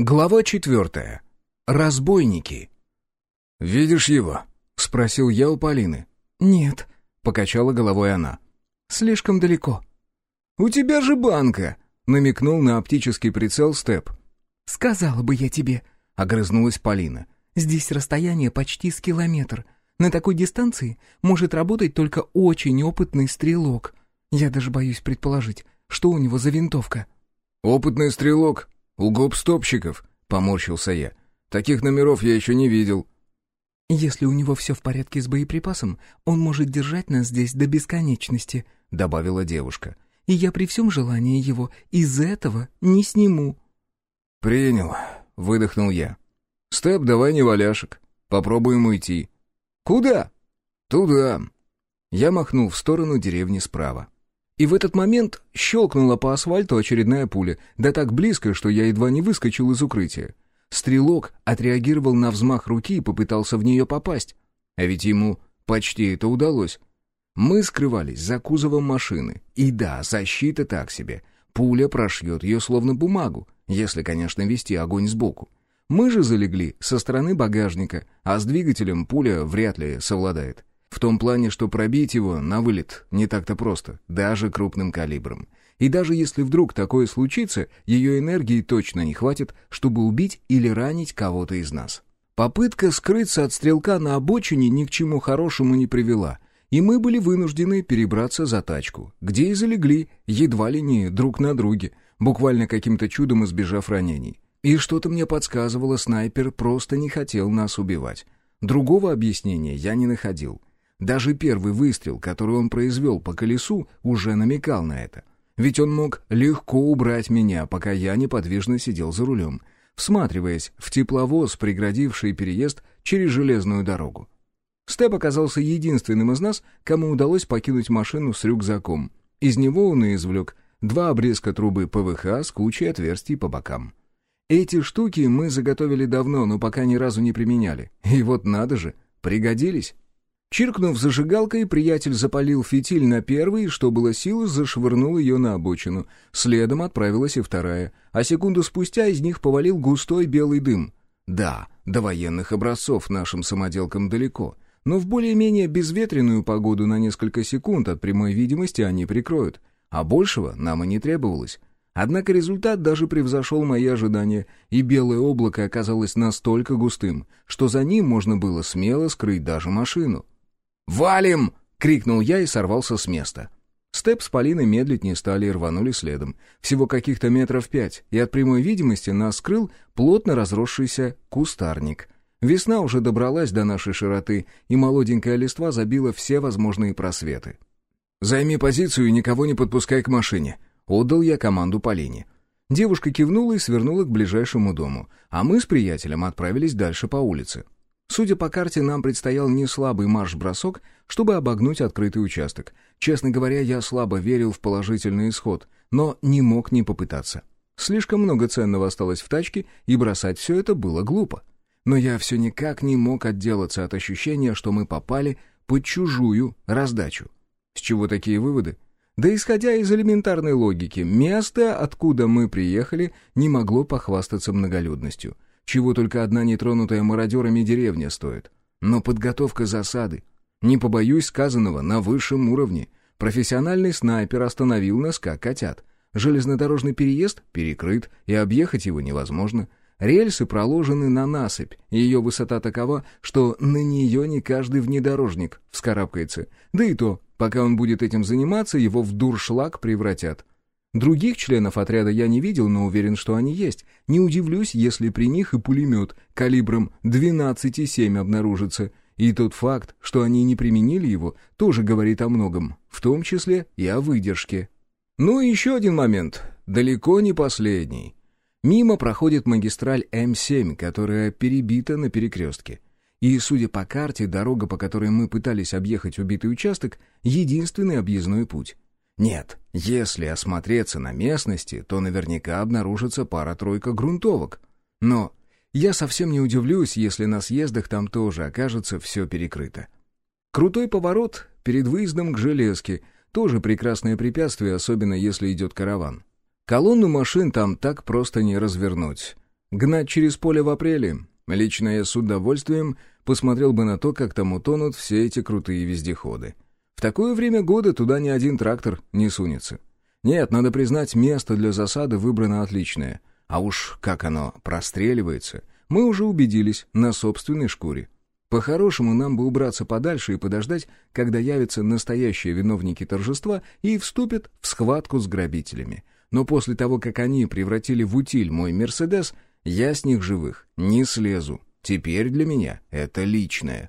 Глава четвертая. Разбойники. «Видишь его?» — спросил я у Полины. «Нет», — покачала головой она. «Слишком далеко». «У тебя же банка!» — намекнул на оптический прицел Степ. «Сказала бы я тебе», — огрызнулась Полина. «Здесь расстояние почти с километр. На такой дистанции может работать только очень опытный стрелок. Я даже боюсь предположить, что у него за винтовка». «Опытный стрелок? У гоп-стопщиков?» — поморщился я. «Таких номеров я еще не видел». «Если у него все в порядке с боеприпасом, он может держать нас здесь до бесконечности», — добавила девушка. «И я при всем желании его из этого не сниму». «Принял», — выдохнул я. «Степ, давай не валяшек. Попробуем уйти». «Куда?» «Туда». Я махнул в сторону деревни справа. И в этот момент щелкнула по асфальту очередная пуля, да так близко, что я едва не выскочил из укрытия. Стрелок отреагировал на взмах руки и попытался в нее попасть. А ведь ему почти это удалось. Мы скрывались за кузовом машины. И да, защита так себе. Пуля прошьет ее словно бумагу, если, конечно, вести огонь сбоку. Мы же залегли со стороны багажника, а с двигателем пуля вряд ли совладает. В том плане, что пробить его на вылет не так-то просто, даже крупным калибром. И даже если вдруг такое случится, ее энергии точно не хватит, чтобы убить или ранить кого-то из нас. Попытка скрыться от стрелка на обочине ни к чему хорошему не привела, и мы были вынуждены перебраться за тачку, где и залегли, едва ли не друг на друге, буквально каким-то чудом избежав ранений. И что-то мне подсказывало, снайпер просто не хотел нас убивать. Другого объяснения я не находил. Даже первый выстрел, который он произвел по колесу, уже намекал на это. Ведь он мог легко убрать меня, пока я неподвижно сидел за рулем, всматриваясь в тепловоз, преградивший переезд через железную дорогу. Степ оказался единственным из нас, кому удалось покинуть машину с рюкзаком. Из него он и извлек два обрезка трубы ПВХ с кучей отверстий по бокам. Эти штуки мы заготовили давно, но пока ни разу не применяли. И вот надо же, пригодились. Чиркнув зажигалкой, приятель запалил фитиль на первый и, что было силы, зашвырнул ее на обочину. Следом отправилась и вторая, а секунду спустя из них повалил густой белый дым. Да, до военных образцов нашим самоделкам далеко, но в более-менее безветренную погоду на несколько секунд от прямой видимости они прикроют, а большего нам и не требовалось. Однако результат даже превзошел мои ожидания, и белое облако оказалось настолько густым, что за ним можно было смело скрыть даже машину. «Валим!» — крикнул я и сорвался с места. Степ с Полиной медлить не стали и рванули следом. Всего каких-то метров пять, и от прямой видимости нас скрыл плотно разросшийся кустарник. Весна уже добралась до нашей широты, и молоденькая листва забила все возможные просветы. «Займи позицию и никого не подпускай к машине», — отдал я команду Полине. Девушка кивнула и свернула к ближайшему дому, а мы с приятелем отправились дальше по улице. Судя по карте, нам предстоял не слабый марш-бросок, чтобы обогнуть открытый участок. Честно говоря, я слабо верил в положительный исход, но не мог не попытаться. Слишком много ценного осталось в тачке, и бросать все это было глупо. Но я все никак не мог отделаться от ощущения, что мы попали под чужую раздачу. С чего такие выводы? Да исходя из элементарной логики, место, откуда мы приехали, не могло похвастаться многолюдностью — чего только одна нетронутая мародерами деревня стоит. Но подготовка засады. Не побоюсь сказанного, на высшем уровне. Профессиональный снайпер остановил нас как котят. Железнодорожный переезд перекрыт, и объехать его невозможно. Рельсы проложены на насыпь, и ее высота такова, что на нее не каждый внедорожник вскарабкается. Да и то, пока он будет этим заниматься, его в дуршлаг превратят. Других членов отряда я не видел, но уверен, что они есть. Не удивлюсь, если при них и пулемет калибром 12,7 обнаружится. И тот факт, что они не применили его, тоже говорит о многом, в том числе и о выдержке. Ну и еще один момент, далеко не последний. Мимо проходит магистраль М7, которая перебита на перекрестке. И, судя по карте, дорога, по которой мы пытались объехать убитый участок, единственный объездной путь. Нет, если осмотреться на местности, то наверняка обнаружится пара-тройка грунтовок. Но я совсем не удивлюсь, если на съездах там тоже окажется все перекрыто. Крутой поворот перед выездом к железке — тоже прекрасное препятствие, особенно если идет караван. Колонну машин там так просто не развернуть. Гнать через поле в апреле? Лично я с удовольствием посмотрел бы на то, как там утонут все эти крутые вездеходы. В такое время года туда ни один трактор не сунется. Нет, надо признать, место для засады выбрано отличное. А уж как оно простреливается, мы уже убедились на собственной шкуре. По-хорошему, нам бы убраться подальше и подождать, когда явятся настоящие виновники торжества и вступят в схватку с грабителями. Но после того, как они превратили в утиль мой «Мерседес», я с них живых не слезу. Теперь для меня это личное.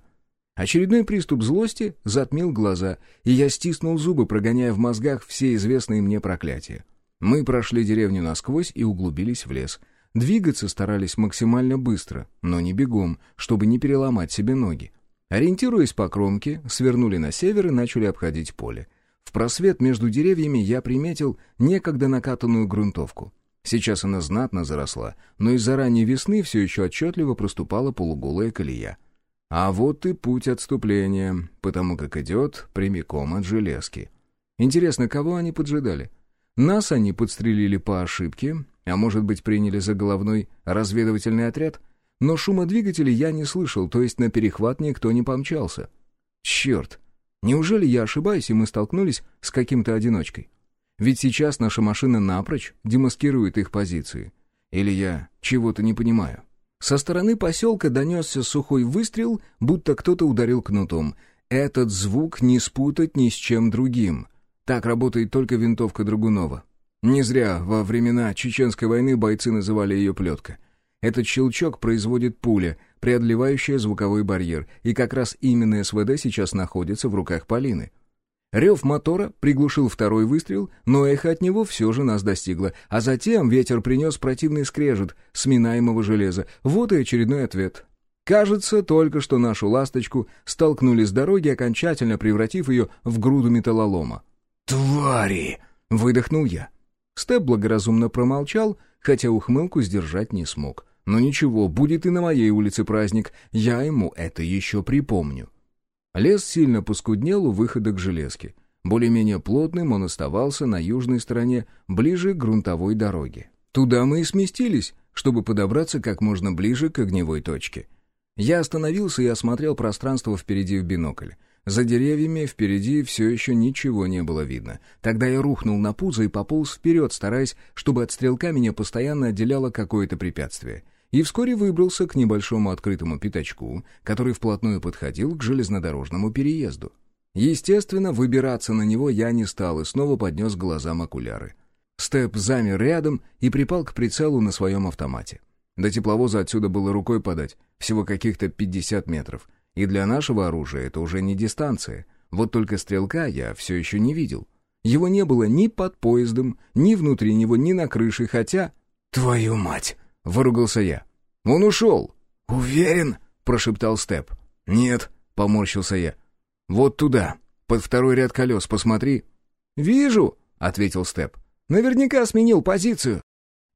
Очередной приступ злости затмил глаза, и я стиснул зубы, прогоняя в мозгах все известные мне проклятия. Мы прошли деревню насквозь и углубились в лес. Двигаться старались максимально быстро, но не бегом, чтобы не переломать себе ноги. Ориентируясь по кромке, свернули на север и начали обходить поле. В просвет между деревьями я приметил некогда накатанную грунтовку. Сейчас она знатно заросла, но из-за ранней весны все еще отчетливо проступала полуголая колея. А вот и путь отступления, потому как идет прямиком от железки. Интересно, кого они поджидали? Нас они подстрелили по ошибке, а может быть приняли за головной разведывательный отряд? Но шума двигателей я не слышал, то есть на перехват никто не помчался. Черт! Неужели я ошибаюсь, и мы столкнулись с каким-то одиночкой? Ведь сейчас наша машина напрочь демаскирует их позиции. Или я чего-то не понимаю? Со стороны поселка донесся сухой выстрел, будто кто-то ударил кнутом. Этот звук не спутать ни с чем другим. Так работает только винтовка Драгунова. Не зря во времена Чеченской войны бойцы называли ее «плетка». Этот щелчок производит пуля, преодолевающая звуковой барьер, и как раз именно СВД сейчас находится в руках Полины. Рев мотора приглушил второй выстрел, но эхо от него все же нас достигло, а затем ветер принес противный скрежет сминаемого железа. Вот и очередной ответ. Кажется, только что нашу ласточку столкнули с дороги, окончательно превратив ее в груду металлолома. «Твари!» — выдохнул я. Степ благоразумно промолчал, хотя ухмылку сдержать не смог. Но ничего, будет и на моей улице праздник, я ему это еще припомню. Лес сильно поскуднел у выхода к железке. Более-менее плотным он оставался на южной стороне, ближе к грунтовой дороге. Туда мы и сместились, чтобы подобраться как можно ближе к огневой точке. Я остановился и осмотрел пространство впереди в бинокль. За деревьями впереди все еще ничего не было видно. Тогда я рухнул на пузо и пополз вперед, стараясь, чтобы от стрелка меня постоянно отделяло какое-то препятствие. И вскоре выбрался к небольшому открытому пятачку, который вплотную подходил к железнодорожному переезду. Естественно, выбираться на него я не стал и снова поднес глазам окуляры. Степ замер рядом и припал к прицелу на своем автомате. До тепловоза отсюда было рукой подать, всего каких-то 50 метров — и для нашего оружия это уже не дистанция. Вот только стрелка я все еще не видел. Его не было ни под поездом, ни внутри него, ни на крыше, хотя... «Твою мать!» — выругался я. «Он ушел!» «Уверен?» — прошептал Степ. «Нет», — поморщился я. «Вот туда, под второй ряд колес, посмотри». «Вижу», — ответил Степ. «Наверняка сменил позицию».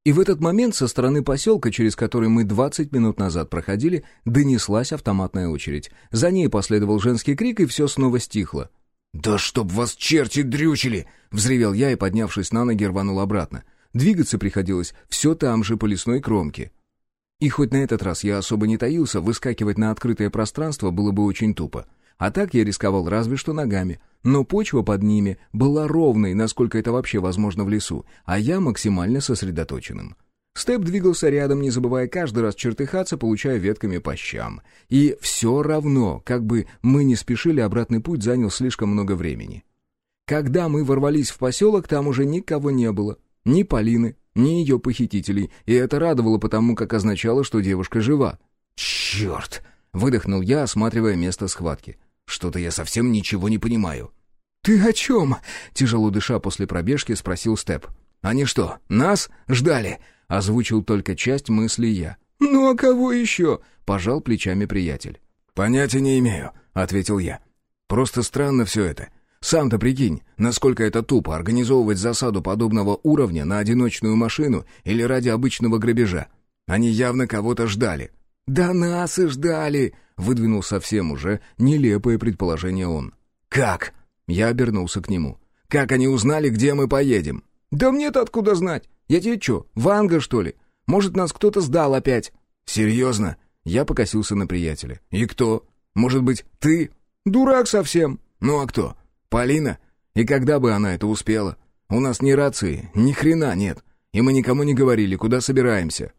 И в этот момент со стороны поселка, через который мы 20 минут назад проходили, донеслась автоматная очередь. За ней последовал женский крик, и все снова стихло. «Да чтоб вас черти дрючили!» — взревел я и, поднявшись на ноги, рванул обратно. Двигаться приходилось все там же по лесной кромке. И хоть на этот раз я особо не таился, выскакивать на открытое пространство было бы очень тупо. А так я рисковал разве что ногами. Но почва под ними была ровной, насколько это вообще возможно в лесу, а я максимально сосредоточенным. Степ двигался рядом, не забывая каждый раз чертыхаться, получая ветками по щам. И все равно, как бы мы не спешили, обратный путь занял слишком много времени. Когда мы ворвались в поселок, там уже никого не было. Ни Полины, ни ее похитителей, и это радовало потому, как означало, что девушка жива. «Черт!» — выдохнул я, осматривая место схватки. Что-то я совсем ничего не понимаю». «Ты о чем?» — тяжело дыша после пробежки спросил Степ. «Они что, нас ждали?» — озвучил только часть мысли я. «Ну а кого еще?» — пожал плечами приятель. «Понятия не имею», — ответил я. «Просто странно все это. Сам-то прикинь, насколько это тупо организовывать засаду подобного уровня на одиночную машину или ради обычного грабежа. Они явно кого-то ждали». «Да нас и ждали!» — выдвинул совсем уже нелепое предположение он. «Как?» — я обернулся к нему. «Как они узнали, где мы поедем?» «Да мне-то откуда знать? Я тебе что, Ванга, что ли? Может, нас кто-то сдал опять?» «Серьезно?» Я покосился на приятеля. «И кто? Может быть, ты?» «Дурак совсем». «Ну а кто? Полина? И когда бы она это успела? У нас ни рации, ни хрена нет. И мы никому не говорили, куда собираемся».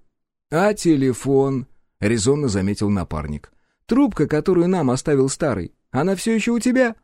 «А телефон?» — резонно заметил напарник. «Трубка, которую нам оставил старый, она все еще у тебя?»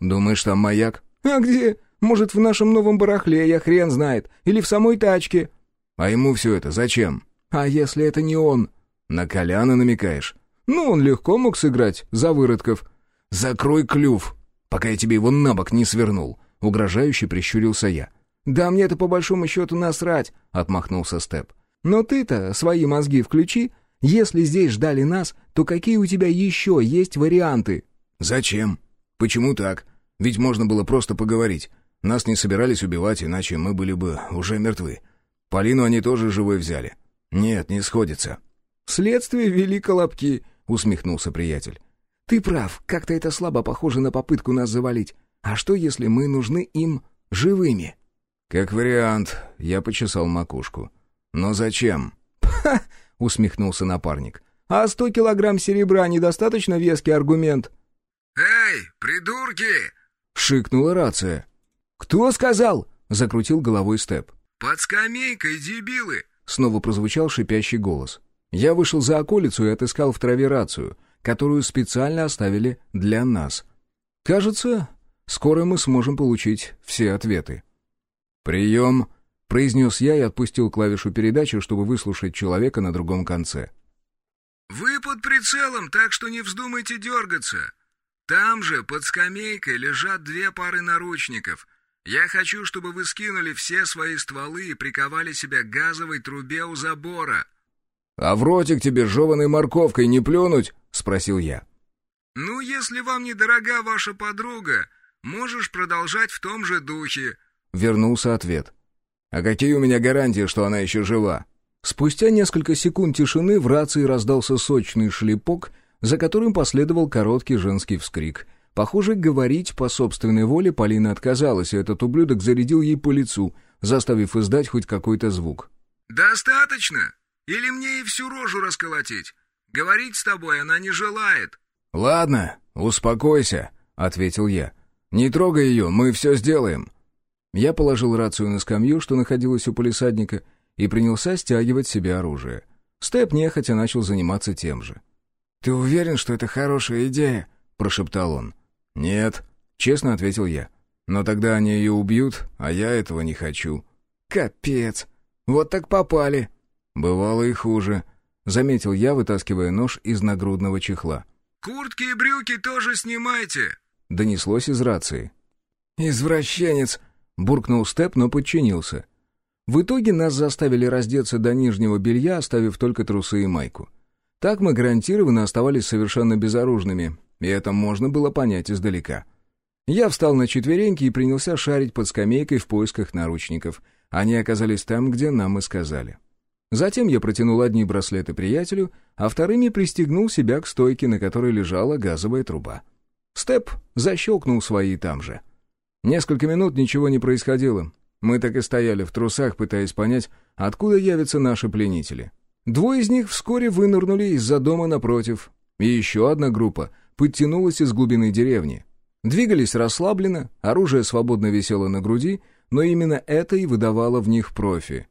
«Думаешь, там маяк?» «А где? Может, в нашем новом барахле, я хрен знает. Или в самой тачке». «А ему все это зачем?» «А если это не он?» «На Коляна намекаешь?» «Ну, он легко мог сыграть, за выродков». «Закрой клюв, пока я тебе его на бок не свернул», — угрожающе прищурился я. «Да мне это по большому счету насрать», — отмахнулся Степ. «Но ты-то свои мозги включи. Если здесь ждали нас, то какие у тебя еще есть варианты?» «Зачем? Почему так? Ведь можно было просто поговорить. Нас не собирались убивать, иначе мы были бы уже мертвы. Полину они тоже живой взяли. Нет, не сходится». «Следствие вели колобки», — усмехнулся приятель. «Ты прав, как-то это слабо похоже на попытку нас завалить. А что, если мы нужны им живыми?» «Как вариант», — я почесал макушку. «Но зачем?» «Ха!» — усмехнулся напарник. «А сто килограмм серебра недостаточно веский аргумент?» «Эй, придурки!» — шикнула рация. «Кто сказал?» — закрутил головой Степ. «Под скамейкой, дебилы!» — снова прозвучал шипящий голос. Я вышел за околицу и отыскал в траве рацию, которую специально оставили для нас. Кажется, скоро мы сможем получить все ответы. «Прием!» — произнес я и отпустил клавишу передачи, чтобы выслушать человека на другом конце. «Вы под прицелом, так что не вздумайте дергаться. Там же, под скамейкой, лежат две пары наручников. Я хочу, чтобы вы скинули все свои стволы и приковали себя к газовой трубе у забора». «А в ротик тебе жеваной морковкой не плюнуть?» — спросил я. «Ну, если вам недорога ваша подруга, можешь продолжать в том же духе», Вернулся ответ. «А какие у меня гарантии, что она еще жива?» Спустя несколько секунд тишины в рации раздался сочный шлепок, за которым последовал короткий женский вскрик. Похоже, говорить по собственной воле Полина отказалась, и этот ублюдок зарядил ей по лицу, заставив издать хоть какой-то звук. «Достаточно? Или мне и всю рожу расколотить? Говорить с тобой она не желает». «Ладно, успокойся», — ответил я. «Не трогай ее, мы все сделаем». Я положил рацию на скамью, что находилась у полисадника, и принялся стягивать себе оружие. Степ нехотя начал заниматься тем же. «Ты уверен, что это хорошая идея?» — прошептал он. «Нет», — честно ответил я. «Но тогда они ее убьют, а я этого не хочу». «Капец! Вот так попали!» «Бывало и хуже», — заметил я, вытаскивая нож из нагрудного чехла. «Куртки и брюки тоже снимайте!» — донеслось из рации. «Извращенец!» Буркнул Степ, но подчинился. В итоге нас заставили раздеться до нижнего белья, оставив только трусы и майку. Так мы гарантированно оставались совершенно безоружными, и это можно было понять издалека. Я встал на четвереньки и принялся шарить под скамейкой в поисках наручников. Они оказались там, где нам и сказали. Затем я протянул одни браслеты приятелю, а вторыми пристегнул себя к стойке, на которой лежала газовая труба. Степ защелкнул свои там же. Несколько минут ничего не происходило. Мы так и стояли в трусах, пытаясь понять, откуда явятся наши пленители. Двое из них вскоре вынырнули из-за дома напротив, и еще одна группа подтянулась из глубины деревни. Двигались расслабленно, оружие свободно висело на груди, но именно это и выдавало в них профи.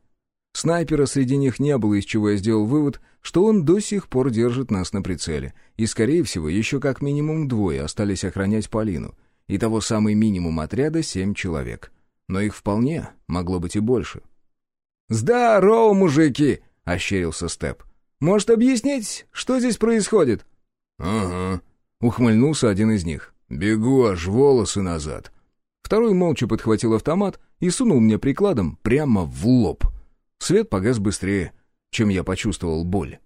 Снайпера среди них не было, из чего я сделал вывод, что он до сих пор держит нас на прицеле, и, скорее всего, еще как минимум двое остались охранять Полину — и того самый минимум отряда семь человек. Но их вполне могло быть и больше. «Здорово, мужики!» — ощерился Степ. «Может, объяснить, что здесь происходит?» «Ага», — ухмыльнулся один из них. «Бегу аж волосы назад». Второй молча подхватил автомат и сунул мне прикладом прямо в лоб. Свет погас быстрее, чем я почувствовал боль.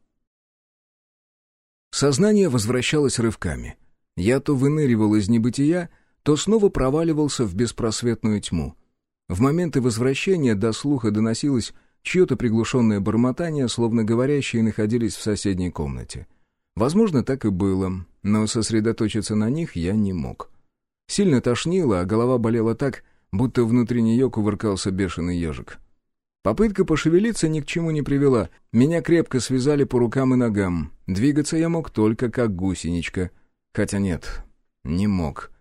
Сознание возвращалось рывками. Я то выныривал из небытия, то снова проваливался в беспросветную тьму. В моменты возвращения до слуха доносилось чье-то приглушенное бормотание, словно говорящие находились в соседней комнате. Возможно, так и было, но сосредоточиться на них я не мог. Сильно тошнило, а голова болела так, будто внутри нее кувыркался бешеный ежик. Попытка пошевелиться ни к чему не привела. Меня крепко связали по рукам и ногам. Двигаться я мог только как гусеничка. Хотя нет, не мог.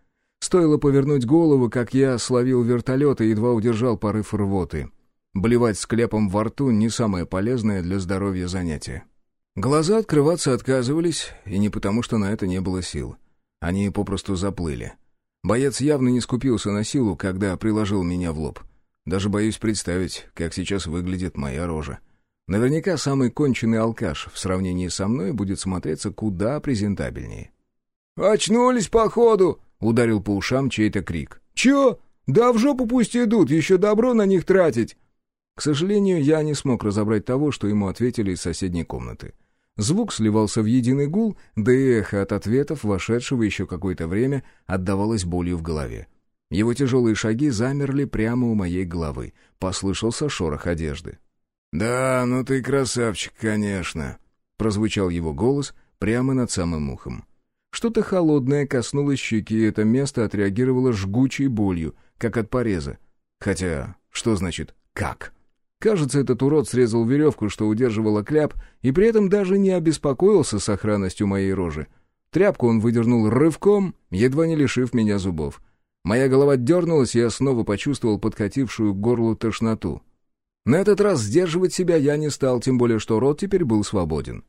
Стоило повернуть голову, как я словил вертолет и едва удержал порыв рвоты. Блевать с клепом во рту — не самое полезное для здоровья занятие. Глаза открываться отказывались, и не потому, что на это не было сил. Они попросту заплыли. Боец явно не скупился на силу, когда приложил меня в лоб. Даже боюсь представить, как сейчас выглядит моя рожа. Наверняка самый конченый алкаш в сравнении со мной будет смотреться куда презентабельнее. «Очнулись, походу!» — ударил по ушам чей-то крик. «Чё? Да в жопу пусть идут, еще добро на них тратить!» К сожалению, я не смог разобрать того, что ему ответили из соседней комнаты. Звук сливался в единый гул, да и эхо от ответов, вошедшего еще какое-то время, отдавалось болью в голове. Его тяжелые шаги замерли прямо у моей головы. Послышался шорох одежды. «Да, ну ты красавчик, конечно», — прозвучал его голос прямо над самым ухом. Что-то холодное коснулось щеки, и это место отреагировало жгучей болью, как от пореза. Хотя, что значит «как»? Кажется, этот урод срезал веревку, что удерживала кляп, и при этом даже не обеспокоился сохранностью моей рожи. Тряпку он выдернул рывком, едва не лишив меня зубов. Моя голова дернулась, и я снова почувствовал подкатившую к горлу тошноту. На этот раз сдерживать себя я не стал, тем более что рот теперь был свободен.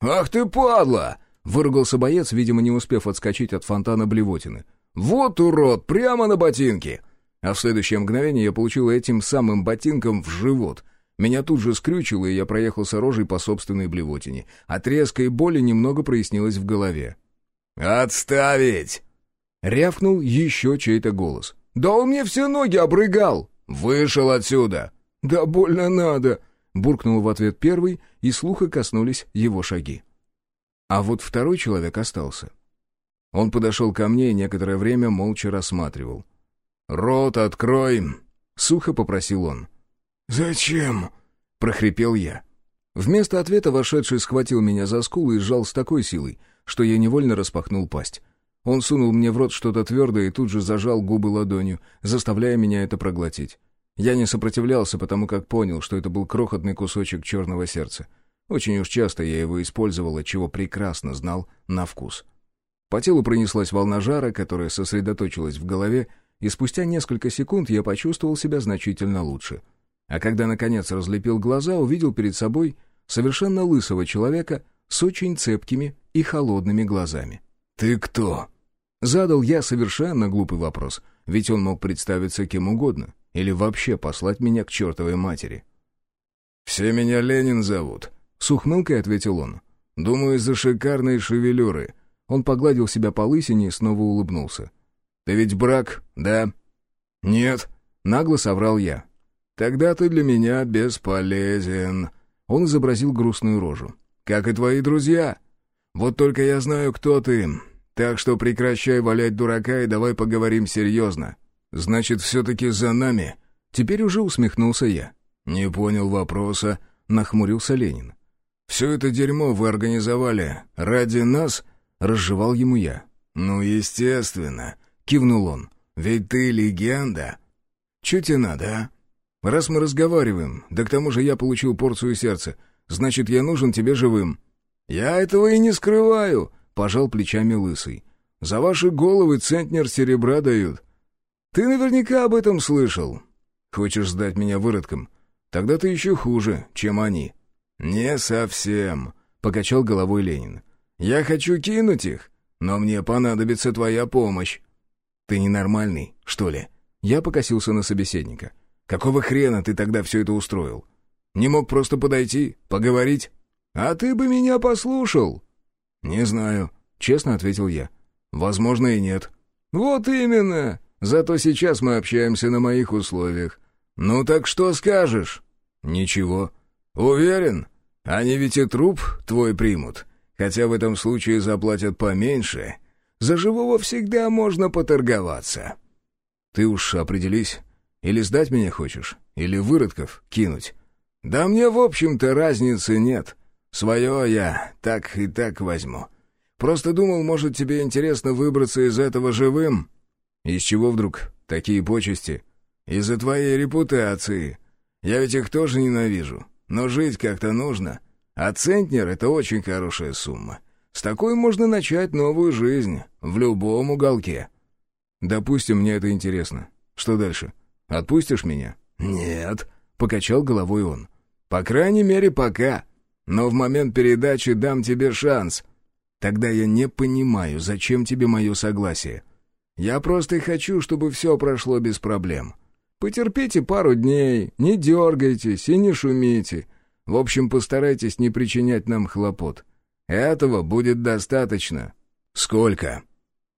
«Ах ты падла!» Выругался боец, видимо, не успев отскочить от фонтана блевотины. «Вот урод, прямо на ботинки!» А в следующее мгновение я получил этим самым ботинком в живот. Меня тут же скрючило, и я проехался рожей по собственной блевотине. От резкой боли немного прояснилось в голове. «Отставить!» Рявкнул еще чей-то голос. «Да он мне все ноги обрыгал!» «Вышел отсюда!» «Да больно надо!» Буркнул в ответ первый, и слуха коснулись его шаги. А вот второй человек остался. Он подошел ко мне и некоторое время молча рассматривал. «Рот открой!» — сухо попросил он. «Зачем?» — прохрипел я. Вместо ответа вошедший схватил меня за скулы и сжал с такой силой, что я невольно распахнул пасть. Он сунул мне в рот что-то твердое и тут же зажал губы ладонью, заставляя меня это проглотить. Я не сопротивлялся, потому как понял, что это был крохотный кусочек черного сердца. Очень уж часто я его использовал, чего прекрасно знал на вкус. По телу пронеслась волна жара, которая сосредоточилась в голове, и спустя несколько секунд я почувствовал себя значительно лучше. А когда, наконец, разлепил глаза, увидел перед собой совершенно лысого человека с очень цепкими и холодными глазами. «Ты кто?» Задал я совершенно глупый вопрос, ведь он мог представиться кем угодно или вообще послать меня к чертовой матери. «Все меня Ленин зовут», с ухмылкой ответил он. «Думаю, из-за шикарной шевелюры». Он погладил себя по лысине и снова улыбнулся. «Ты ведь брак, да?» «Нет», — нагло соврал я. «Тогда ты для меня бесполезен». Он изобразил грустную рожу. «Как и твои друзья. Вот только я знаю, кто ты. Так что прекращай валять дурака и давай поговорим серьезно. Значит, все-таки за нами?» Теперь уже усмехнулся я. «Не понял вопроса», — нахмурился Ленин. «Все это дерьмо вы организовали ради нас?» — разжевал ему я. «Ну, естественно», — кивнул он. «Ведь ты легенда. Че тебе надо, а? Раз мы разговариваем, да к тому же я получил порцию сердца, значит, я нужен тебе живым». «Я этого и не скрываю», — пожал плечами лысый. «За ваши головы центнер серебра дают. Ты наверняка об этом слышал. Хочешь сдать меня выродком? Тогда ты еще хуже, чем они». «Не совсем», — покачал головой Ленин. «Я хочу кинуть их, но мне понадобится твоя помощь». «Ты ненормальный, что ли?» Я покосился на собеседника. «Какого хрена ты тогда все это устроил? Не мог просто подойти, поговорить?» «А ты бы меня послушал?» «Не знаю», — честно ответил я. «Возможно, и нет». «Вот именно. Зато сейчас мы общаемся на моих условиях. Ну так что скажешь?» «Ничего». «Уверен?» Они ведь и труп твой примут, хотя в этом случае заплатят поменьше. За живого всегда можно поторговаться». «Ты уж определись. Или сдать меня хочешь, или выродков кинуть?» «Да мне, в общем-то, разницы нет. Свое я так и так возьму. Просто думал, может, тебе интересно выбраться из этого живым?» «Из чего вдруг такие почести?» «Из-за твоей репутации. Я ведь их тоже ненавижу. Но жить как-то нужно. А центнер — это очень хорошая сумма. С такой можно начать новую жизнь в любом уголке. Допустим, мне это интересно. Что дальше? Отпустишь меня? Нет, — покачал головой он. По крайней мере, пока. Но в момент передачи дам тебе шанс. Тогда я не понимаю, зачем тебе мое согласие. Я просто хочу, чтобы все прошло без проблем. Потерпите пару дней, не дергайтесь и не шумите. В общем, постарайтесь не причинять нам хлопот. Этого будет достаточно. Сколько?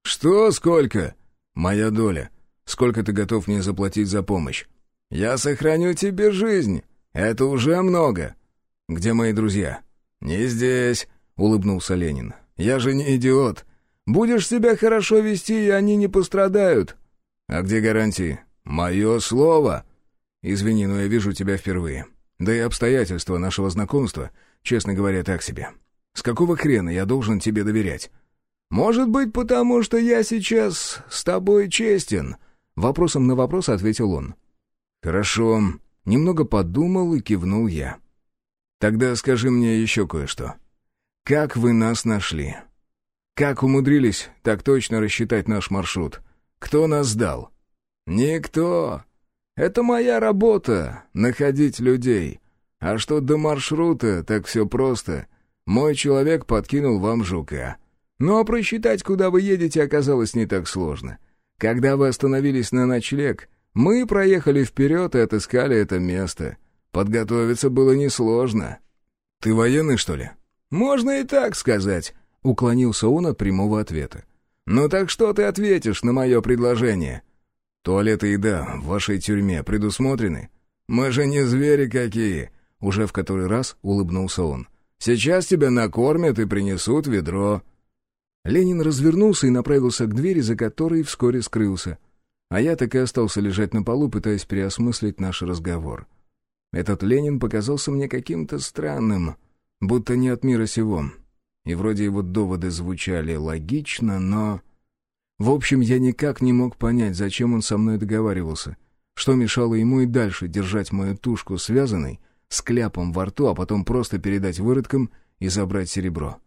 Что сколько? Моя доля. Сколько ты готов мне заплатить за помощь? Я сохраню тебе жизнь. Это уже много. Где мои друзья? Не здесь, улыбнулся Ленин. Я же не идиот. Будешь себя хорошо вести, и они не пострадают. А где гарантии? «Мое слово!» «Извини, но я вижу тебя впервые. Да и обстоятельства нашего знакомства, честно говоря, так себе. С какого хрена я должен тебе доверять?» «Может быть, потому что я сейчас с тобой честен?» Вопросом на вопрос ответил он. «Хорошо». Немного подумал и кивнул я. «Тогда скажи мне еще кое-что. Как вы нас нашли? Как умудрились так точно рассчитать наш маршрут? Кто нас сдал?» «Никто. Это моя работа — находить людей. А что до маршрута, так все просто. Мой человек подкинул вам жука. Ну а просчитать, куда вы едете, оказалось не так сложно. Когда вы остановились на ночлег, мы проехали вперед и отыскали это место. Подготовиться было несложно». «Ты военный, что ли?» «Можно и так сказать», — уклонился он от прямого ответа. «Ну так что ты ответишь на мое предложение?» Туалет и еда в вашей тюрьме предусмотрены? Мы же не звери какие!» Уже в который раз улыбнулся он. «Сейчас тебя накормят и принесут ведро». Ленин развернулся и направился к двери, за которой вскоре скрылся. А я так и остался лежать на полу, пытаясь переосмыслить наш разговор. Этот Ленин показался мне каким-то странным, будто не от мира сего. И вроде его доводы звучали логично, но... В общем, я никак не мог понять, зачем он со мной договаривался. Что мешало ему и дальше держать мою тушку связанной, с кляпом во рту, а потом просто передать выродкам и забрать серебро.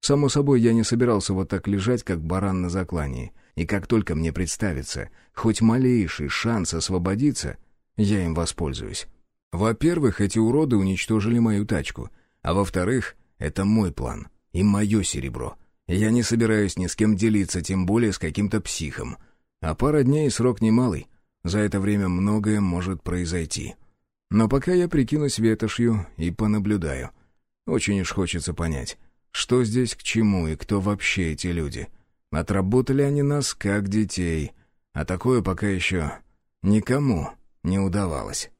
Само собой, я не собирался вот так лежать, как баран на заклании. И как только мне представится хоть малейший шанс освободиться, я им воспользуюсь. Во-первых, эти уроды уничтожили мою тачку. А во-вторых, это мой план и мое серебро — я не собираюсь ни с кем делиться, тем более с каким-то психом. А пара дней — срок немалый. За это время многое может произойти. Но пока я прикинусь ветошью и понаблюдаю. Очень уж хочется понять, что здесь к чему и кто вообще эти люди. Отработали они нас как детей, а такое пока еще никому не удавалось.